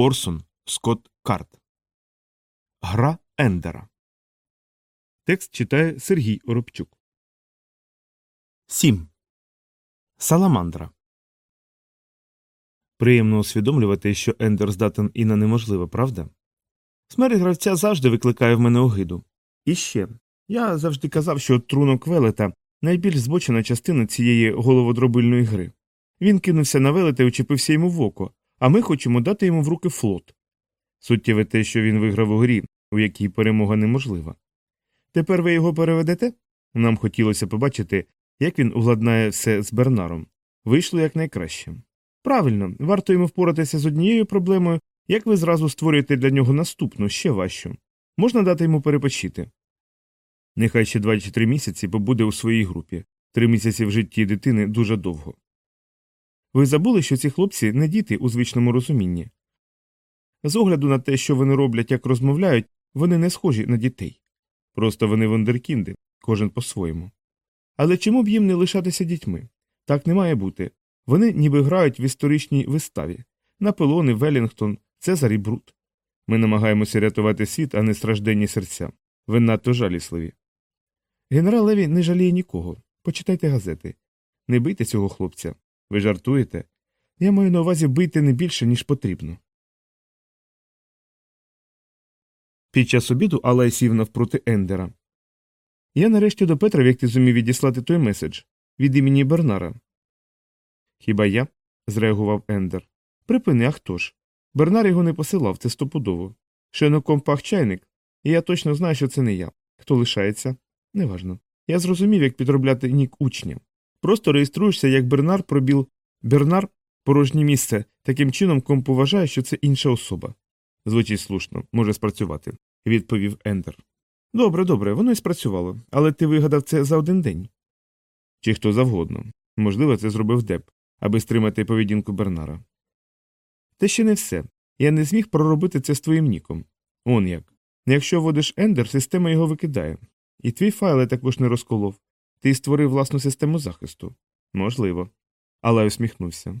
Орсон Скотт Карт. Гра Ендера. Текст читає Сергій Оробчук. 7. Саламандра. Приємно усвідомлювати, що Ендер здатен і на неможливе, правда? Смерть гравця завжди викликає в мене огиду. І ще я завжди казав, що трунок велета найбільш збочена частина цієї головодробильної гри. Він кинувся на велета і учепився йому в око, а ми хочемо дати йому в руки флот. Суттєве те, що він виграв у грі, у якій перемога неможлива. Тепер ви його переведете? Нам хотілося побачити, як він уладнає все з Бернаром. Вийшло якнайкраще. Правильно, варто йому впоратися з однією проблемою, як ви зразу створюєте для нього наступну, ще важчу. Можна дати йому перепочити. Нехай ще два чи три місяці побуде у своїй групі. Три місяці в житті дитини дуже довго. Ви забули, що ці хлопці не діти у звичному розумінні. З огляду на те, що вони роблять, як розмовляють, вони не схожі на дітей. Просто вони вундеркінди, кожен по-своєму. Але чому б їм не лишатися дітьми? Так не має бути. Вони ніби грають в історичній виставі Наполеони, Велінгтон, Цезар і Брут. Ми намагаємося рятувати світ, а не стражденні серця. Ви надто жалісливі. Генерал Леві не жаліє нікого. Почитайте газети. Не бийте цього хлопця. Ви жартуєте? Я маю на увазі бити не більше, ніж потрібно. Під час обіду Алай сів навпроти Ендера. Я нарешті допетрав, як ти зумів відіслати той меседж від імені Бернара. Хіба я? зреагував Ендер. Припини, а хто ж? Бернар його не посилав, це стопудово. Шеноком пах чайник, і я точно знаю, що це не я. Хто лишається? Неважно. Я зрозумів, як підробляти нік учня. Просто реєструєшся як Бернар пробіл Бернар порожнє місце, таким чином комп вважає, що це інша особа. Звучить слушно, може спрацювати, відповів Ендер. Добре, добре, воно й спрацювало, але ти вигадав це за один день. Чи хто завгодно. Можливо, це зробив Деп, аби стримати поведінку Бернара. Те ще не все. Я не зміг проробити це з твоїм ніком. Он як. Якщо вводиш Ендер, система його викидає. І твій файл також не розколов. Ти створив власну систему захисту. Можливо. Але усміхнувся.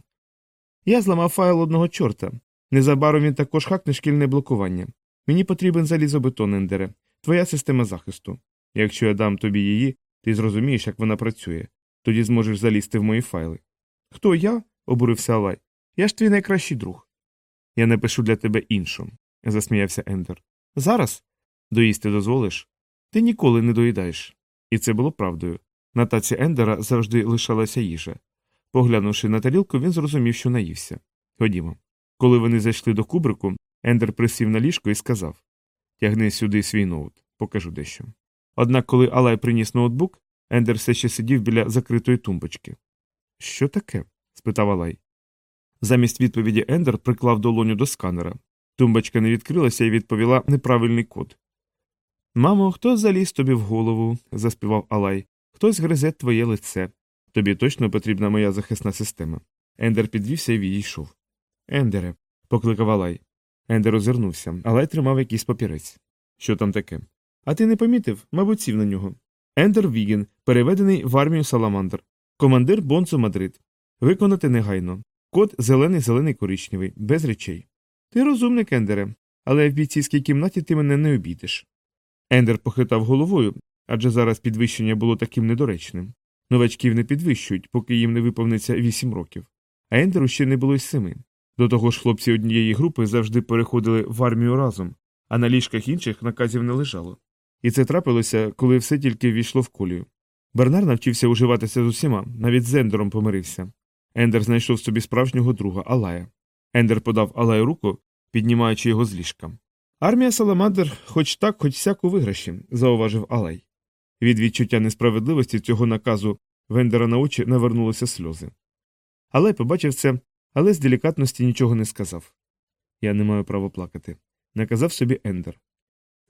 Я зламав файл одного чорта. Незабаром він також хакне шкільне блокування. Мені потрібен залізобетон, Ендере, твоя система захисту. Якщо я дам тобі її, ти зрозумієш, як вона працює. Тоді зможеш залізти в мої файли. Хто я? обурився Алай. Я ж твій найкращий друг. Я напишу для тебе іншу, засміявся Ендер. Зараз? Доїсти дозволиш? Ти ніколи не доїдаєш. І це було правдою. На таці Ендера завжди лишалася їжа. Поглянувши на тарілку, він зрозумів, що наївся. Ходімо. Коли вони зайшли до кубрику, Ендер присів на ліжко і сказав Тягни сюди свій ноут, покажу дещо. Однак, коли Алай приніс ноутбук, Ендер все ще сидів біля закритої тумбочки. Що таке? спитав Алай. Замість відповіді Ендер приклав долоню до сканера. Тумбочка не відкрилася і відповіла неправильний код. Мамо, хто заліз тобі в голову? заспівав Алай. Хтось гризе твоє лице. Тобі точно потрібна моя захисна система. Ендер підвівся і відійшов. Ендере, покликав Алай. Ендер озирнувся, Алай тримав якийсь папірець. Що там таке? А ти не помітив, мабуть, сів на нього. Ендер Віген, переведений в армію Саламандр. Командир Бонцо Мадрид. Виконати негайно. Код зелений, зелений коричневий, без речей. Ти розумник, Ендере, але в бійцівській кімнаті ти мене не обійдеш. Ендер похитав головою, адже зараз підвищення було таким недоречним. Новачків не підвищують, поки їм не виповниться вісім років. А Ендеру ще не було й семи. До того ж, хлопці однієї групи завжди переходили в армію разом, а на ліжках інших наказів не лежало. І це трапилося, коли все тільки ввійшло в колію. Бернар навчився уживатися з усіма, навіть з Ендером помирився. Ендер знайшов собі справжнього друга Алая. Ендер подав Алаю руку, піднімаючи його з ліжка. Армія Саламандр хоч так, хоч сяк у виграші, зауважив Алай. Від відчуття несправедливості цього наказу в Ендера на очі навернулися сльози. Алай побачив це, але з делікатності нічого не сказав. Я не маю права плакати, наказав собі Ендер.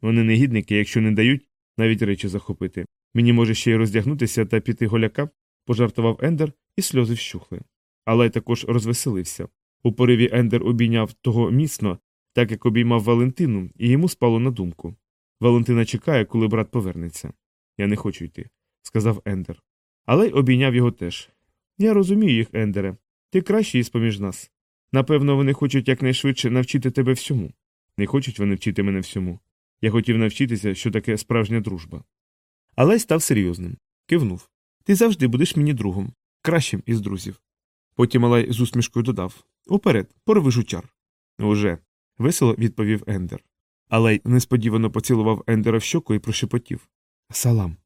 Вони негідники, якщо не дають навіть речі захопити. Мені може ще й роздягнутися та піти голяка, пожартував Ендер, і сльози вщухли. Алай також розвеселився. У пориві Ендер обійняв того міцно, так як обіймав Валентину, і йому спало на думку. Валентина чекає, коли брат повернеться. Я не хочу йти, сказав Ендер. Але й обійняв його теж. Я розумію їх, Ендере. Ти кращий із поміж нас. Напевно, вони хочуть якнайшвидше навчити тебе всьому. Не хочуть вони вчити мене всьому. Я хотів навчитися, що таке справжня дружба. Але став серйозним. Кивнув. Ти завжди будеш мені другом, кращим із друзів. Потім Алай з усмішкою додав Уперед, порви жучар. Уже. весело відповів Ендер. Алай несподівано поцілував Ендера в щоку і прошепотів Салам.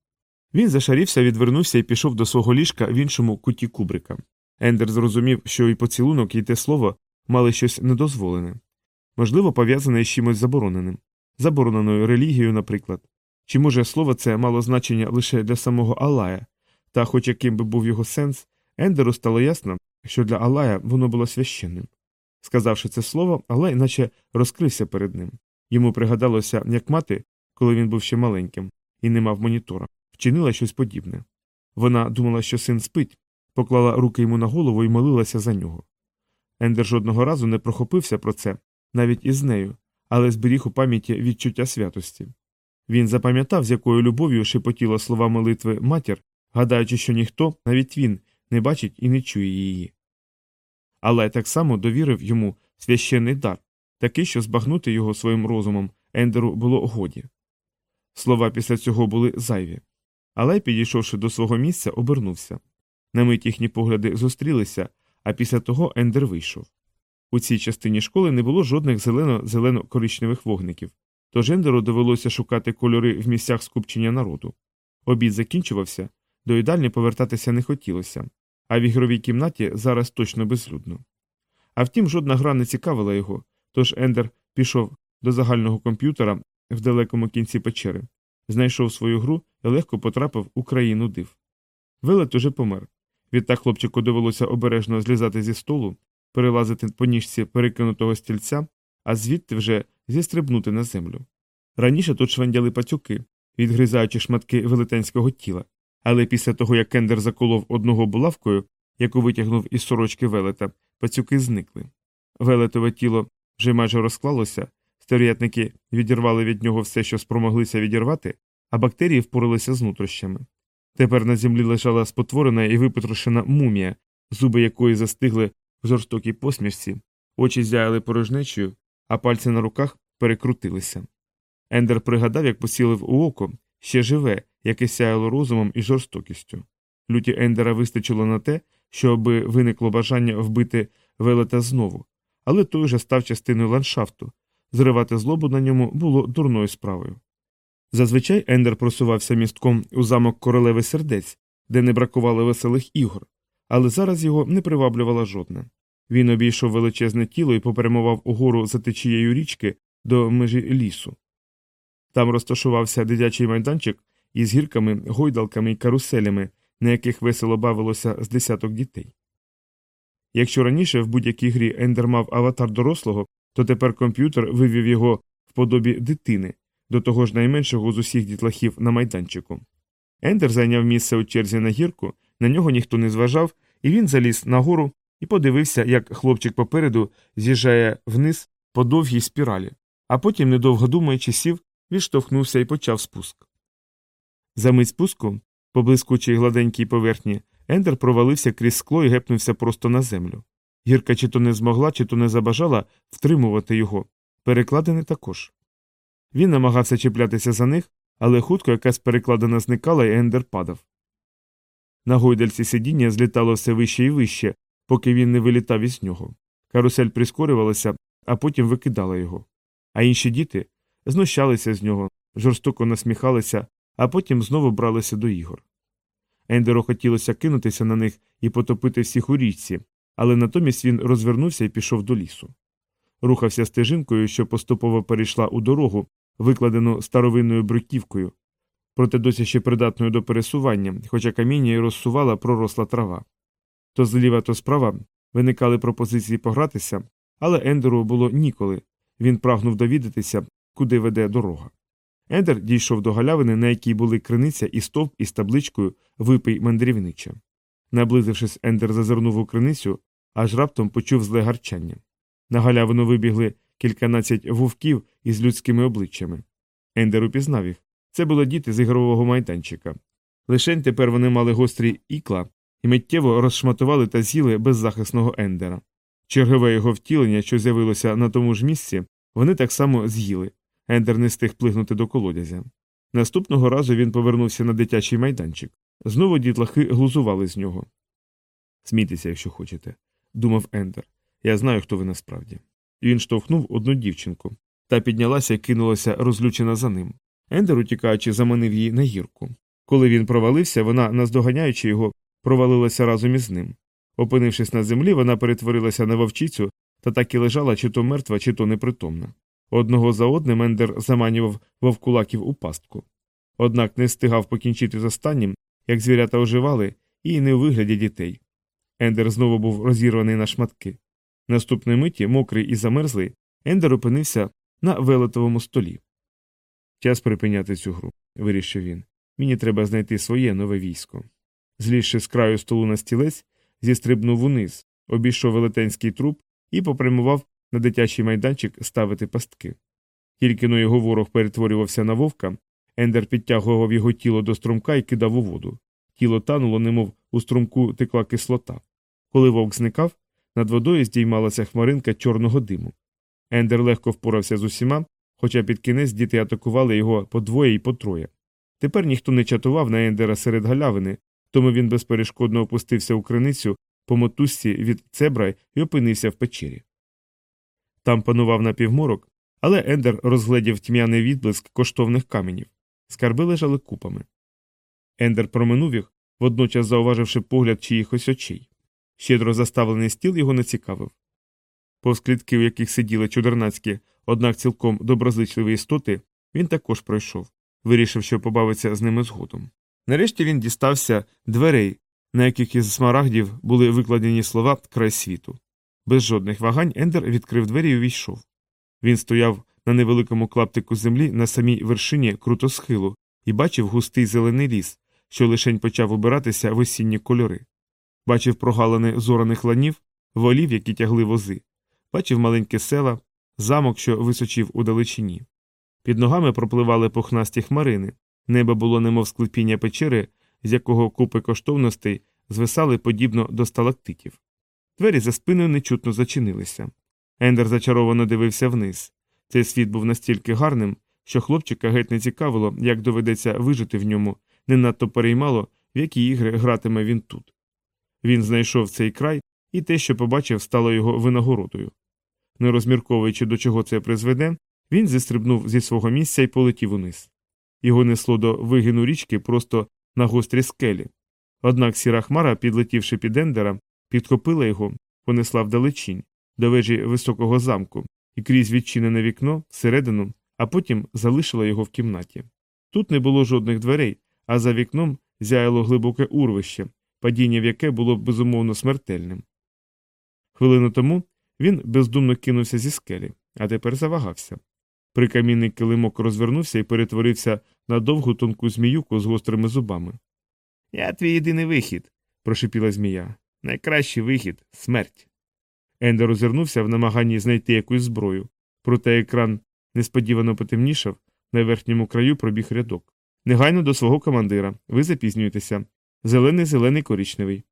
Він зашарівся, відвернувся і пішов до свого ліжка в іншому куті кубрика. Ендер зрозумів, що і поцілунок, і те слово мали щось недозволене, можливо, пов'язане з чимось забороненим, забороненою релігією, наприклад. Чи може слово це мало значення лише для самого Алая, та, хоч яким би був його сенс, Ендеру стало ясно, що для Алая воно було священним. Сказавши це слово, Алай наче розкрився перед ним. Йому пригадалося, як мати, коли він був ще маленьким і не мав монітора, вчинила щось подібне. Вона думала, що син спить, поклала руки йому на голову і молилася за нього. Ендер жодного разу не прохопився про це, навіть із нею, але зберіг у пам'яті відчуття святості. Він запам'ятав, з якою любов'ю шепотіла слова молитви матір, гадаючи, що ніхто, навіть він, не бачить і не чує її. Але так само довірив йому священний дар, такий, що збагнути його своїм розумом Ендеру було годі. Слова після цього були зайві. Але, підійшовши до свого місця, обернувся. На мить їхні погляди зустрілися, а після того Ендер вийшов. У цій частині школи не було жодних зелено-зелено-коричневих вогників, тож Ендеру довелося шукати кольори в місцях скупчення народу. Обід закінчувався, до їдальні повертатися не хотілося, а в ігровій кімнаті зараз точно безлюдно. А втім, жодна гра не цікавила його, тож Ендер пішов до загального комп'ютера в далекому кінці печери, знайшов свою гру і легко потрапив у країну див. Велет уже помер. Відтак хлопчику довелося обережно злізати зі столу, перелазити по ніжці перекинутого стільця, а звідти вже зістрибнути на землю. Раніше тут швендяли пацюки, відгризаючи шматки велетенського тіла, але після того, як Кендер заколов одного булавкою, яку витягнув із сорочки велета, пацюки зникли. Велетове тіло вже майже розклалося, стерв'ятники відірвали від нього все, що спромоглися відірвати, а бактерії впоралися з нутрощами. Тепер на землі лежала спотворена і випотрошена мумія, зуби якої застигли в жорстокій посмішці, очі зяяли порожнечою, а пальці на руках перекрутилися. Ендер пригадав, як поцілив у око ще живе, яке сяяло розумом і жорстокістю. Люті Ендера вистачило на те, щоби виникло бажання вбити велета знову, але той уже став частиною ландшафту. Зривати злобу на ньому було дурною справою. Зазвичай Ендер просувався містком у замок королеви сердець, де не бракувало веселих ігор, але зараз його не приваблювала жодна. Він обійшов величезне тіло і попрямував угору за течією річки до межі лісу. Там розташувався дитячий майданчик із гірками, гойдалками і каруселями, на яких весело бавилося з десяток дітей. Якщо раніше в будь-якій грі Ендер мав аватар дорослого, то тепер комп'ютер вивів його в подобі дитини, до того ж найменшого з усіх дітлахів на майданчику. Ендер зайняв місце у черзі на гірку, на нього ніхто не зважав, і він заліз нагору і подивився, як хлопчик попереду з'їжджає вниз по довгій спіралі, а потім, недовго думаючи, сів, відштовхнувся і почав спуск. За мить спуску, по блискучій гладенькій поверхні, Ендер провалився крізь скло і гепнувся просто на землю. Гірка чи то не змогла, чи то не забажала втримувати його, перекладини також. Він намагався чіплятися за них, але хутко якась перекладина зникала, і Ендер падав. На гойдальці сидіння злітало все вище і вище, поки він не вилітав із нього. Карусель прискорювалася, а потім викидала його. А інші діти знущалися з нього, жорстоко насміхалися, а потім знову бралися до ігор. Ендеру хотілося кинутися на них і потопити всіх у річці, але натомість він розвернувся і пішов до лісу. Рухався стежинкою, що поступово перейшла у дорогу, викладену старовинною бруківкою, проте досі ще придатною до пересування, хоча каміння й розсувала проросла трава. То зліва, то справа виникали пропозиції погратися, але Ендеру було ніколи він прагнув довідатися, куди веде дорога. Ендер дійшов до галявини, на якій були криниця і стовп із табличкою Випий мандрівнича. Наблизившись, Ендер зазирнув у криницю, аж раптом почув зле гарчання. На галявину вибігли кільканадцять вовків із людськими обличчями. Ендер упізнав їх. Це були діти з ігрового майданчика. Лишень тепер вони мали гострі ікла і миттєво розшматували та з'їли беззахисного Ендера. Чергове його втілення, що з'явилося на тому ж місці, вони так само з'їли. Ендер не встиг плигнути до колодязя. Наступного разу він повернувся на дитячий майданчик. Знову дітлахи глузували з нього. Смійтеся, якщо хочете, думав Ендер. Я знаю, хто ви насправді. Він штовхнув одну дівчинку та піднялася і кинулася розлючена за ним. Ендер, утікаючи, заманив її на гірку. Коли він провалився, вона, наздоганяючи його, провалилася разом із ним. Опинившись на землі, вона перетворилася на вовчицю та так і лежала чи то мертва, чи то непритомна. Одного за одним Ендер заманював вовкулаків у пастку. Однак не встигав покінчити з останнім, як звірята оживали, і не у вигляді дітей. Ендер знову був розірваний на шматки. Наступної миті, мокрий і замерзлий, Ендер опинився на велетовому столі. Час припиняти цю гру, вирішив він. Мені треба знайти своє нове військо. Злізши з краю столу на стілець, зістрибнув униз, обійшов велетенський труп і попрямував на дитячий майданчик ставити пастки. Тільки но його ворог перетворювався на вовка, Ендер підтягував його тіло до струмка і кидав у воду. Тіло тануло, немов у струмку текла кислота. Коли вовк зникав, над водою здіймалася хмаринка чорного диму. Ендер легко впорався з усіма, хоча під кінець діти атакували його по двоє і по троє. Тепер ніхто не чатував на Ендера серед галявини, тому він безперешкодно опустився у криницю по мотузці від цебра і опинився в печері. Там панував напівморок, але Ендер розгледів тьмяний відблиск коштовних каменів. Скарби лежали купами. Ендер проминув їх, водночас зауваживши погляд чиїхось очей. Щедро заставлений стіл його не цікавив. Повз клітки, у яких сиділи чудернацькі, однак цілком доброзичливі істоти, він також пройшов, вирішив, що побавиться з ними згодом. Нарешті він дістався дверей, на яких із смарагдів були викладені слова край світу. Без жодних вагань Ендер відкрив двері і увійшов. Він стояв на невеликому клаптику землі на самій вершині крутосхилу і бачив густий зелений ліс, що лишень почав убиратися в осінні кольори. Бачив прогалини зораних ланів, волів, які тягли вози, бачив маленькі села, замок, що височив у далечині. Під ногами пропливали пухнасті хмарини, небо було немов склепіння печери, з якого купи коштовностей звисали подібно до сталактитів. Двері за спиною нечутно зачинилися. Ендер зачаровано дивився вниз. Цей світ був настільки гарним, що хлопчика геть не цікавило, як доведеться вижити в ньому, не надто переймало, в які ігри гратиме він тут. Він знайшов цей край, і те, що побачив, стало його винагородою. Не розмірковуючи, до чого це призведе, він зістрибнув зі свого місця і полетів униз. Його несло до вигину річки просто на гострі скелі. Однак сіра хмара, підлетівши під Ендера, підхопила його, понесла вдалечінь, до вежі високого замку, і крізь відчинене вікно всередину, а потім залишила його в кімнаті. Тут не було жодних дверей, а за вікном зяяло глибоке урвище, падіння в яке було безумовно смертельним. Хвилину тому він бездумно кинувся зі скелі, а тепер завагався. Прикамінний килимок розвернувся і перетворився на довгу тонку зміюку з гострими зубами. Я твій єдиний вихід, прошипіла змія. Найкращий вихід смерть. Ендер озирнувся в намаганні знайти якусь зброю, проте екран несподівано потемнішав, на верхньому краю пробіг рядок. Негайно до свого командира. Ви запізнюєтеся. Зелений, зелений, коричневий.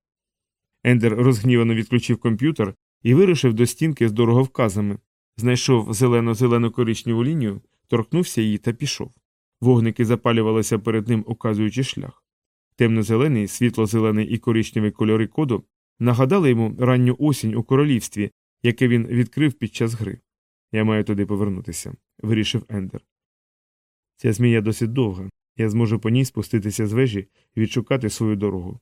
Ендер розгнівано відключив комп'ютер і вирушив до стінки з дороговказами. Знайшов зелено зелену коричневу лінію, торкнувся її та пішов. Вогники запалювалися перед ним, указуючи шлях. Темно-зелений, світло-зелений і коричневий кольори коду нагадали йому ранню осінь у королівстві, яке він відкрив під час гри. Я маю туди повернутися, вирішив Ендер. Ця змія досить довга. Я зможу по ній спуститися з вежі і відшукати свою дорогу.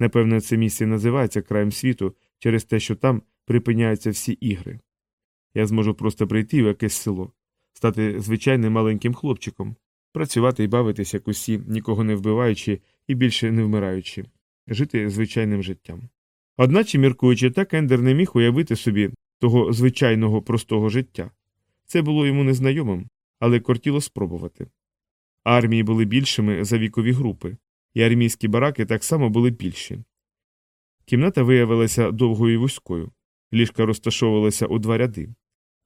Напевно, це місце називається краєм світу через те, що там припиняються всі ігри. Я зможу просто прийти в якесь село, стати звичайним маленьким хлопчиком, працювати і бавитися як усі, нікого не вбиваючи і більше не вмираючи, жити звичайним життям. Одначе, міркуючи так, Ендер не міг уявити собі того звичайного простого життя. Це було йому незнайомим, але кортіло спробувати. Армії були більшими за вікові групи, і армійські бараки так само були більші. Кімната виявилася довгою і вузькою, ліжка розташовувалися у два ряди.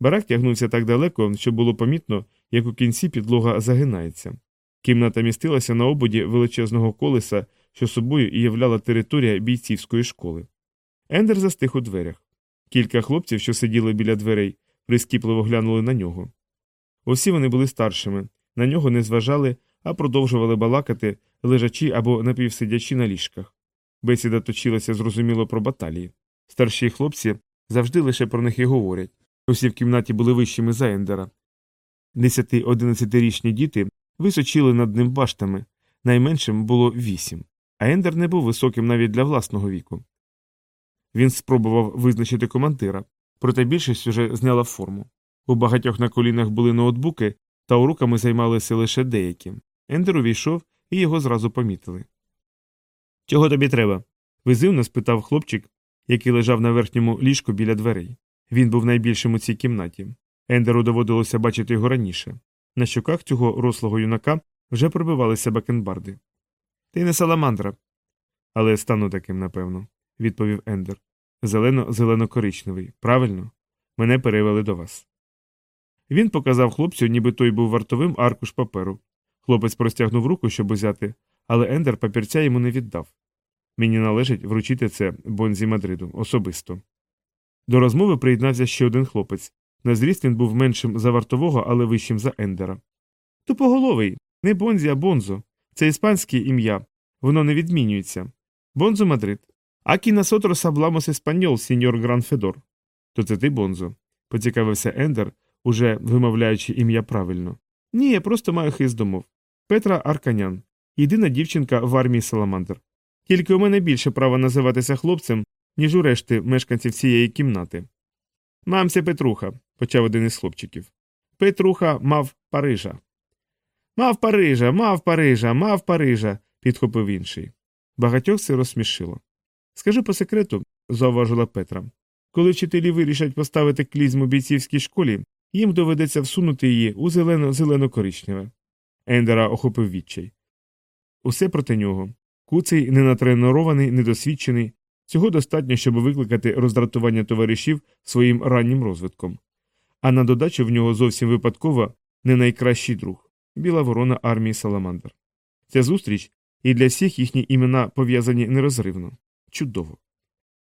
Барак тягнувся так далеко, що було помітно, як у кінці підлога загинається. Кімната містилася на ободі величезного колеса, що собою і являла територія бійцівської школи. Ендер застиг у дверях. Кілька хлопців, що сиділи біля дверей, прискіпливо глянули на нього. Усі вони були старшими, на нього не зважали, а продовжували балакати, лежачи або напівсидячи на ліжках. Бесіда точилася зрозуміло про баталії. Старші хлопці завжди лише про них і говорять. Усі в кімнаті були вищими за Ендера. Десяти-одинадцятирічні діти височили над ним баштами, найменшим було вісім, а Ендер не був високим навіть для власного віку. Він спробував визначити командира, проте більшість уже зняла форму. У багатьох на колінах були ноутбуки, та уроками займалися лише деякі. Ендер увійшов і його зразу помітили. Чого тобі треба? визивно спитав хлопчик, який лежав на верхньому ліжку біля дверей. Він був найбільшим у цій кімнаті. Ендеру доводилося бачити його раніше. На щоках цього рослого юнака вже пробивалися бакенбарди. Ти не саламандра. Але стану таким, напевно, відповів Ендер. Зелено зелено коричневий. Правильно? Мене перевели до вас. Він показав хлопцю, ніби той був вартовим аркуш паперу. Хлопець простягнув руку, щоб узяти, але Ендер папірця йому не віддав. Мені належить вручити це Бонзі Мадриду особисто. До розмови приєднався ще один хлопець. На зріст він був меншим за вартового, але вищим за Ендера. Тупоголовий, не Бонзі, а Бонзо. Це іспанське ім'я. Воно не відмінюється. Бонзо Мадрид. Aquí nosotros hablamos español, señor Gran Fedor. То це ти, Бонзо? поцікавився Ендер, уже вимовляючи ім'я правильно. Ні, я просто маю хист домов. Петра Арканян, єдина дівчинка в армії Саламандр. Тільки у мене більше права називатися хлопцем, ніж у решти мешканців цієї кімнати. Мамся Петруха, почав один із хлопчиків. Петруха мав Парижа. Мав Парижа, мав Парижа, мав Парижа, підхопив інший. Багатьох це розсмішило. Скажи по секрету, зауважила Петра. Коли вчителі вирішать поставити клізму бійцівській школі, їм доведеться всунути її у зелено зелено коричневе. Ендера охопив відчай. Усе проти нього. Куций, ненатренований, недосвідчений. Цього достатньо, щоб викликати роздратування товаришів своїм раннім розвитком. А на додачу в нього зовсім випадково не найкращий друг біла ворона армії Саламандр. Ця зустріч і для всіх їхні імена пов'язані нерозривно. Чудово.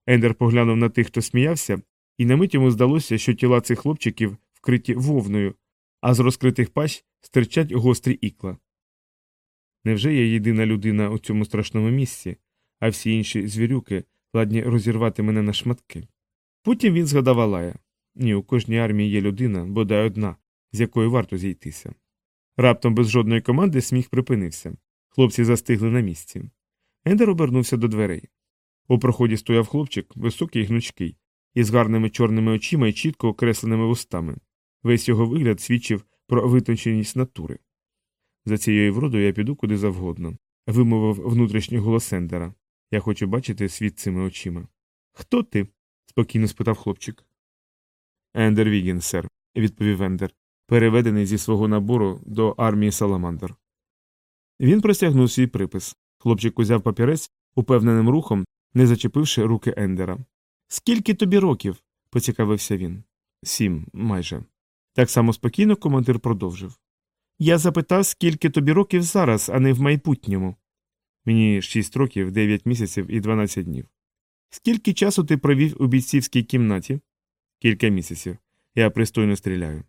Ендер поглянув на тих, хто сміявся, і на мить йому здалося, що тіла цих хлопчиків вкриті вовною, а з розкритих пащ стирчать гострі ікла. Невже я єдина людина у цьому страшному місці, а всі інші звірюки ладні розірвати мене на шматки? Потім він згадав Алая. Ні, у кожній армії є людина, бодай одна, з якою варто зійтися. Раптом без жодної команди сміх припинився. Хлопці застигли на місці. Ендер обернувся до дверей. У проході стояв хлопчик, високий і гнучкий, із гарними чорними очима і чітко окресленими вустами. Весь його вигляд свідчив про витонченість натури. За цією вродою я піду куди завгодно, вимовив внутрішній голос Ендера. Я хочу бачити світ цими очима. Хто ти? спокійно спитав хлопчик. Ендер Вігін, сер, відповів Ендер, переведений зі свого набору до армії Саламандр. Він простягнув свій припис. Хлопчик узяв папірець упевненим рухом, не зачепивши руки Ендера. Скільки тобі років? поцікавився він. Сім, майже. Так само спокійно командир продовжив. Я запитав, скільки тобі років зараз, а не в майбутньому. Мені шість років, дев'ять місяців і дванадцять днів. Скільки часу ти провів у бійцівській кімнаті? Кілька місяців. Я пристойно стріляю.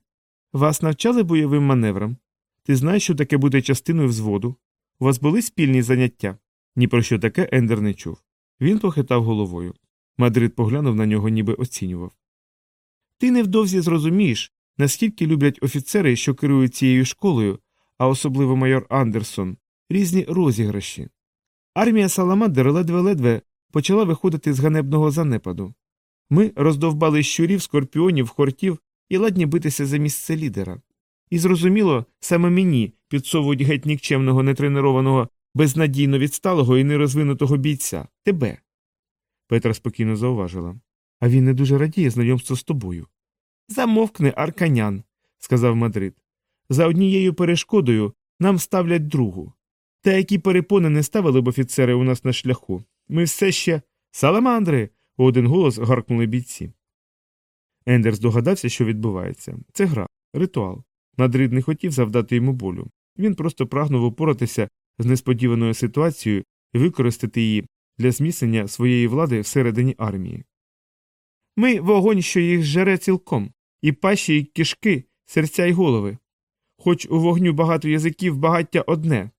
Вас навчали бойовим маневрам? Ти знаєш, що таке буде частиною взводу? У вас були спільні заняття? Ні про що таке Ендер не чув. Він похитав головою. Мадрид поглянув на нього, ніби оцінював. Ти невдовзі зрозумієш, наскільки люблять офіцери, що керують цією школою, а особливо майор Андерсон, різні розіграші. Армія Саламандер ледве-ледве почала виходити з ганебного занепаду. Ми роздовбали щурів, скорпіонів, хортів і ладні битися за місце лідера. І зрозуміло, саме мені підсовують геть нікчемного, нетренованого, безнадійно відсталого і нерозвинутого бійця тебе. Петра спокійно зауважила. А він не дуже радіє знайомство з тобою. Замовкни, арканян, сказав Мадрид. За однією перешкодою нам ставлять другу. Та які перепони не ставили б офіцери у нас на шляху. Ми все ще. Саламандри. у один голос гаркнули бійці. Ендер здогадався, що відбувається. Це гра, ритуал. Мадрид не хотів завдати йому болю. Він просто прагнув упоратися з несподіваною ситуацією і використати її для зміцнення своєї влади всередині армії. Ми вогонь, що їх жере цілком, і пащі, і кишки, серця й голови. Хоч у вогню багато язиків, багаття одне.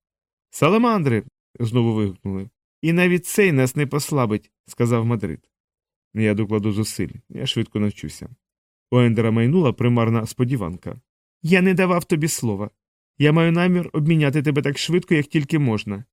Саламандри. знову вигукнули. І навіть цей нас не послабить, сказав Мадрид. Я докладу зусиль, я швидко навчуся. У Ендера майнула примарна сподіванка. Я не давав тобі слова. Я маю намір обміняти тебе так швидко, як тільки можна.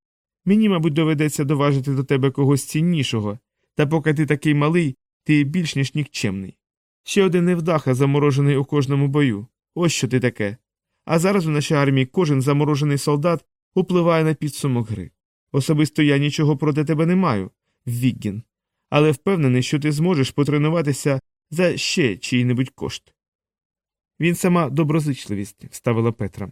Мені, мабуть, доведеться доважити до тебе когось ціннішого, та поки ти такий малий, ти більш ніж нікчемний. Ще один невдаха, заморожений у кожному бою. Ось що ти таке. А зараз у нашій армії кожен заморожений солдат впливає на підсумок гри. Особисто я нічого проти тебе не маю, Віггін, але впевнений, що ти зможеш потренуватися за ще чий-небудь кошт. Він сама доброзичливість, ставила Петра.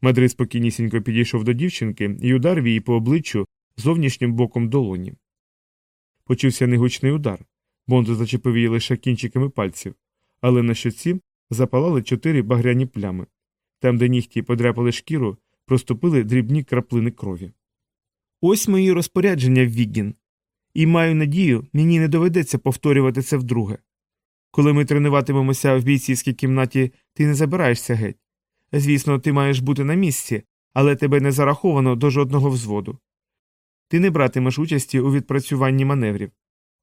Мадрид спокійнісінько підійшов до дівчинки і ударив її по обличчю зовнішнім боком долоні. Почувся негучний удар. Бонзо зачепив її лише кінчиками пальців, але на щоці запалали чотири багряні плями. Там, де нігті подряпали шкіру, проступили дрібні краплини крові. Ось мої розпорядження, Віггін. І маю надію, мені не доведеться повторювати це вдруге. Коли ми тренуватимемося в бійцівській кімнаті, ти не забираєшся геть. Звісно, ти маєш бути на місці, але тебе не зараховано до жодного взводу. Ти не братимеш участі у відпрацюванні маневрів.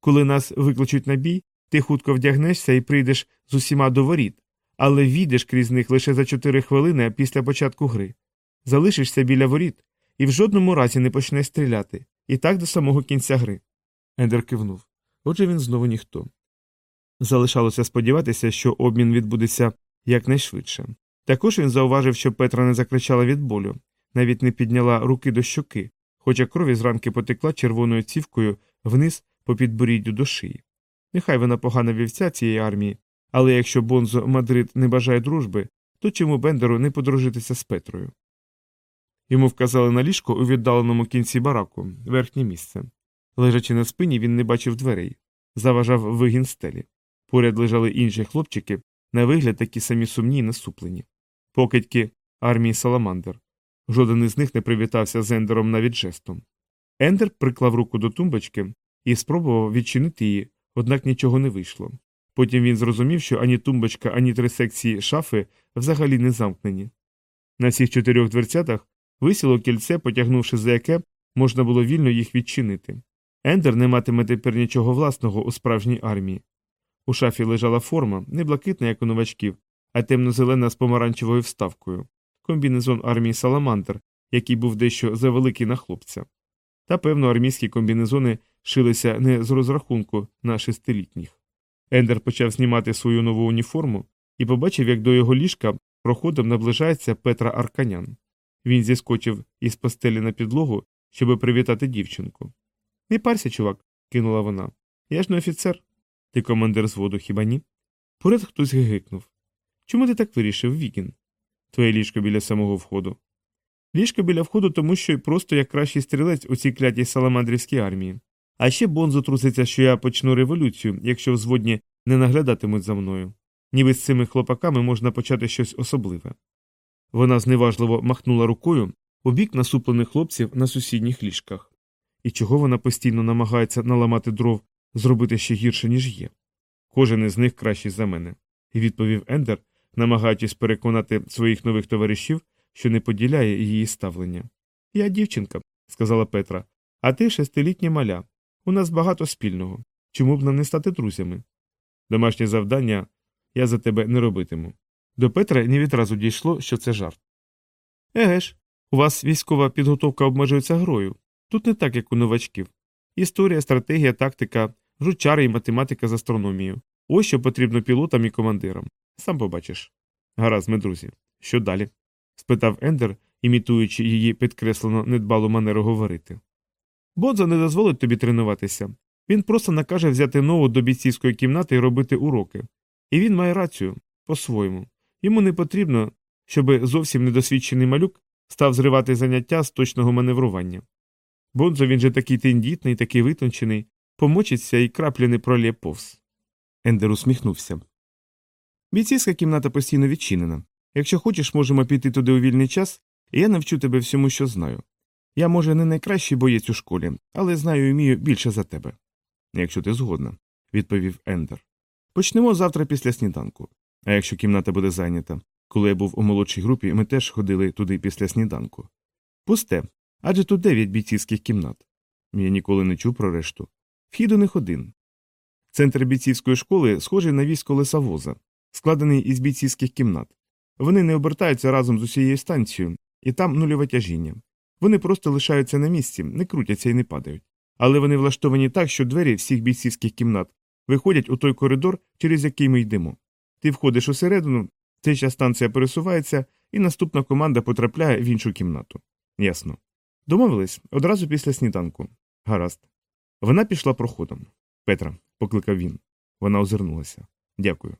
Коли нас викличуть на бій, ти хутко вдягнешся і прийдеш з усіма до воріт, але війдеш крізь них лише за чотири хвилини після початку гри. Залишишся біля воріт і в жодному разі не почнеш стріляти, і так до самого кінця гри. Ендер кивнув. Отже він знову ніхто. Залишалося сподіватися, що обмін відбудеться якнайшвидше. Також він зауважив, що Петра не закричала від болю, навіть не підняла руки до щоки, хоча крові з ранки потекла червоною цівкою вниз по підборіддю до шиї. Нехай вона погана вівця цієї армії, але якщо Бонзо Мадрид не бажає дружби, то чому Бендеру не подружитися з Петрою? Йому вказали на ліжко у віддаленому кінці бараку, верхнє місце. Лежачи на спині, він не бачив дверей, заважав вигін стелі. Поряд лежали інші хлопчики, на вигляд такі самі сумні й насуплені. Покидьки армії Саламандр. Жоден із них не привітався з Ендером навіть жестом. Ендер приклав руку до тумбочки і спробував відчинити її, однак нічого не вийшло. Потім він зрозумів, що ані тумбочка, ані три секції шафи взагалі не замкнені. На всіх чотирьох дверцятах висіло кільце, потягнувши за яке можна було вільно їх відчинити. Ендер не матиме тепер нічого власного у справжній армії. У шафі лежала форма, не блакитна, як у новачків, а темно-зелена з помаранчевою вставкою, комбінезон армії Саламандр, який був дещо завеликий на хлопця. Та, певно, армійські комбінезони шилися не з розрахунку на шестилітніх. Ендер почав знімати свою нову уніформу і побачив, як до його ліжка проходом наближається Петра Арканян. Він зіскочив із постелі на підлогу, щоб привітати дівчинку. Не парся, чувак, кинула вона. Я ж не офіцер. Ти командир зводу, хіба ні? Поряд хтось гигикнув. Чому ти так вирішив, Вікін? Твоє ліжко біля самого входу. Ліжко біля входу, тому що й просто як кращий стрілець у цій клятій саламандрівській армії. А ще Бонзо труситься, що я почну революцію, якщо взводні не наглядатимуть за мною. Ніби з цими хлопаками можна почати щось особливе. Вона зневажливо махнула рукою у бік насуплених хлопців на сусідніх ліжках. І чого вона постійно намагається наламати дров, зробити ще гірше, ніж є? Кожен із них кращий за мене, відповів Ендер, намагаючись переконати своїх нових товаришів, що не поділяє її ставлення. Я дівчинка, сказала Петра, а ти шестилітня маля. У нас багато спільного. Чому б нам не стати друзями? Домашнє завдання я за тебе не робитиму. До Петра не відразу дійшло, що це жарт. Еге ж, у вас військова підготовка обмежується грою. Тут не так, як у новачків. Історія, стратегія, тактика, жучари і математика з астрономією. Ось що потрібно пілотам і командирам. Сам побачиш. Гаразд, ми друзі. Що далі? Спитав Ендер, імітуючи її підкреслено недбалу манеру говорити. Бонзо не дозволить тобі тренуватися. Він просто накаже взяти нову до бійцівської кімнати і робити уроки. І він має рацію по-своєму. Йому не потрібно, щоб зовсім недосвідчений малюк став зривати заняття з точного маневрування. Бонзо він же такий тендітний, такий витончений, помочиться і краплі не пролє повз. Ендер усміхнувся. Бійцівська кімната постійно відчинена. Якщо хочеш, можемо піти туди у вільний час, і я навчу тебе всьому, що знаю. Я, може, не найкращий боєць у школі, але знаю і вмію більше за тебе. Якщо ти згодна, відповів Ендер. Почнемо завтра після сніданку. А якщо кімната буде зайнята. Коли я був у молодшій групі, ми теж ходили туди після сніданку. Пусте, адже тут дев'ять бійцівських кімнат. Я ніколи не чув про решту. Вхід у них один. Центр бійцівської школи схожий на військ колеса воза, складений із бійцівських кімнат. Вони не обертаються разом з усією станцією, і там нульове тяжіння. Вони просто лишаються на місці, не крутяться і не падають. Але вони влаштовані так, що двері всіх бійцівських кімнат виходять у той коридор, через який ми йдемо. Ти входиш усередину, ця станція пересувається, і наступна команда потрапляє в іншу кімнату. Ясно. Домовились одразу після сніданку. Гаразд. Вона пішла проходом. Петра, покликав він. Вона озирнулася. Дякую.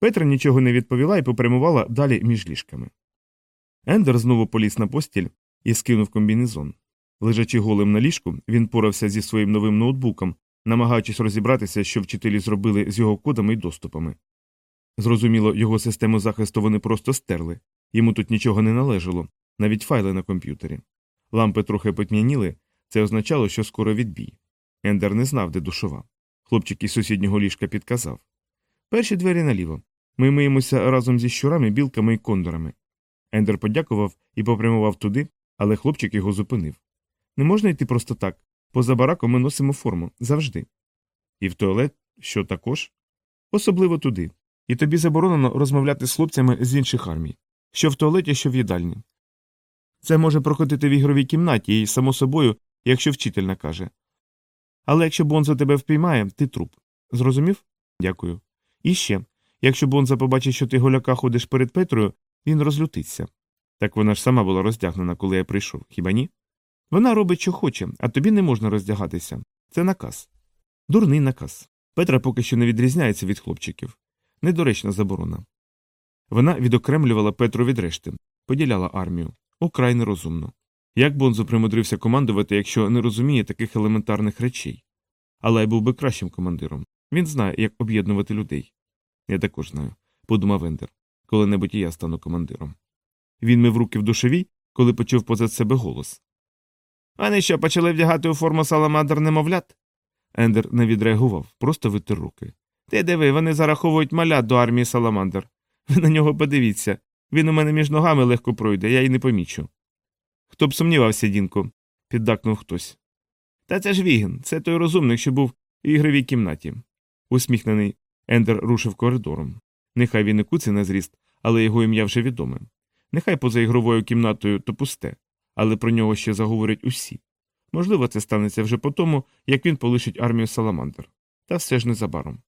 Петра нічого не відповіла і попрямувала далі між ліжками. Ендер знову поліз на постіль і скинув комбінезон. Лежачи голим на ліжку, він порався зі своїм новим ноутбуком, намагаючись розібратися, що вчителі зробили з його кодами і доступами. Зрозуміло, його систему захисту вони просто стерли, йому тут нічого не належало, навіть файли на комп'ютері. Лампи трохи потьмяніли, це означало, що скоро відбій. Ендер не знав, де душова. Хлопчик із сусіднього ліжка підказав Перші двері наліво. Ми миємося разом зі щурами, білками і кондорами. Ендер подякував і попрямував туди, але хлопчик його зупинив. Не можна йти просто так. Поза бараком ми носимо форму завжди. І в туалет, що також? Особливо туди. І тобі заборонено розмовляти з хлопцями з інших армій, що в туалеті, що в їдальні. Це може проходити в ігровій кімнаті і, само собою, якщо вчитель накаже. Але якщо Бонзо тебе впіймає, ти труп. Зрозумів? Дякую. І ще, якщо Бонза побачить, що ти голяка ходиш перед Петрою, він розлютиться. Так вона ж сама була роздягнена, коли я прийшов, хіба ні? Вона робить, що хоче, а тобі не можна роздягатися. Це наказ. Дурний наказ. Петра поки що не відрізняється від хлопчиків. Недоречна заборона. Вона відокремлювала Петру від решти, поділяла армію. Украй нерозумно. Як Бонзо примудрився командувати, якщо не розуміє таких елементарних речей? Але я був би кращим командиром. Він знає, як об'єднувати людей. Я також знаю, подумав Ендер. Коли-небудь і я стану командиром. Він мив руки в душовій, коли почув позад себе голос. Вони що, почали вдягати у форму саламандр немовлят? Ендер не відреагував, просто витер руки. Ти диви, вони зараховують малят до армії саламандр. Ви на нього подивіться. Він у мене між ногами легко пройде, я й не помічу. Хто б сумнівався, Дінко, піддакнув хтось. Та це ж Вігін, це той розумник, що був у ігровій кімнаті. Усміхнений Ендер рушив коридором. Нехай він і куці на зріст, але його ім'я вже відоме. Нехай поза ігровою кімнатою то пусте, але про нього ще заговорять усі. Можливо, це станеться вже по тому, як він полишить армію Саламандр. Та все ж незабаром.